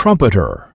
trumpeter.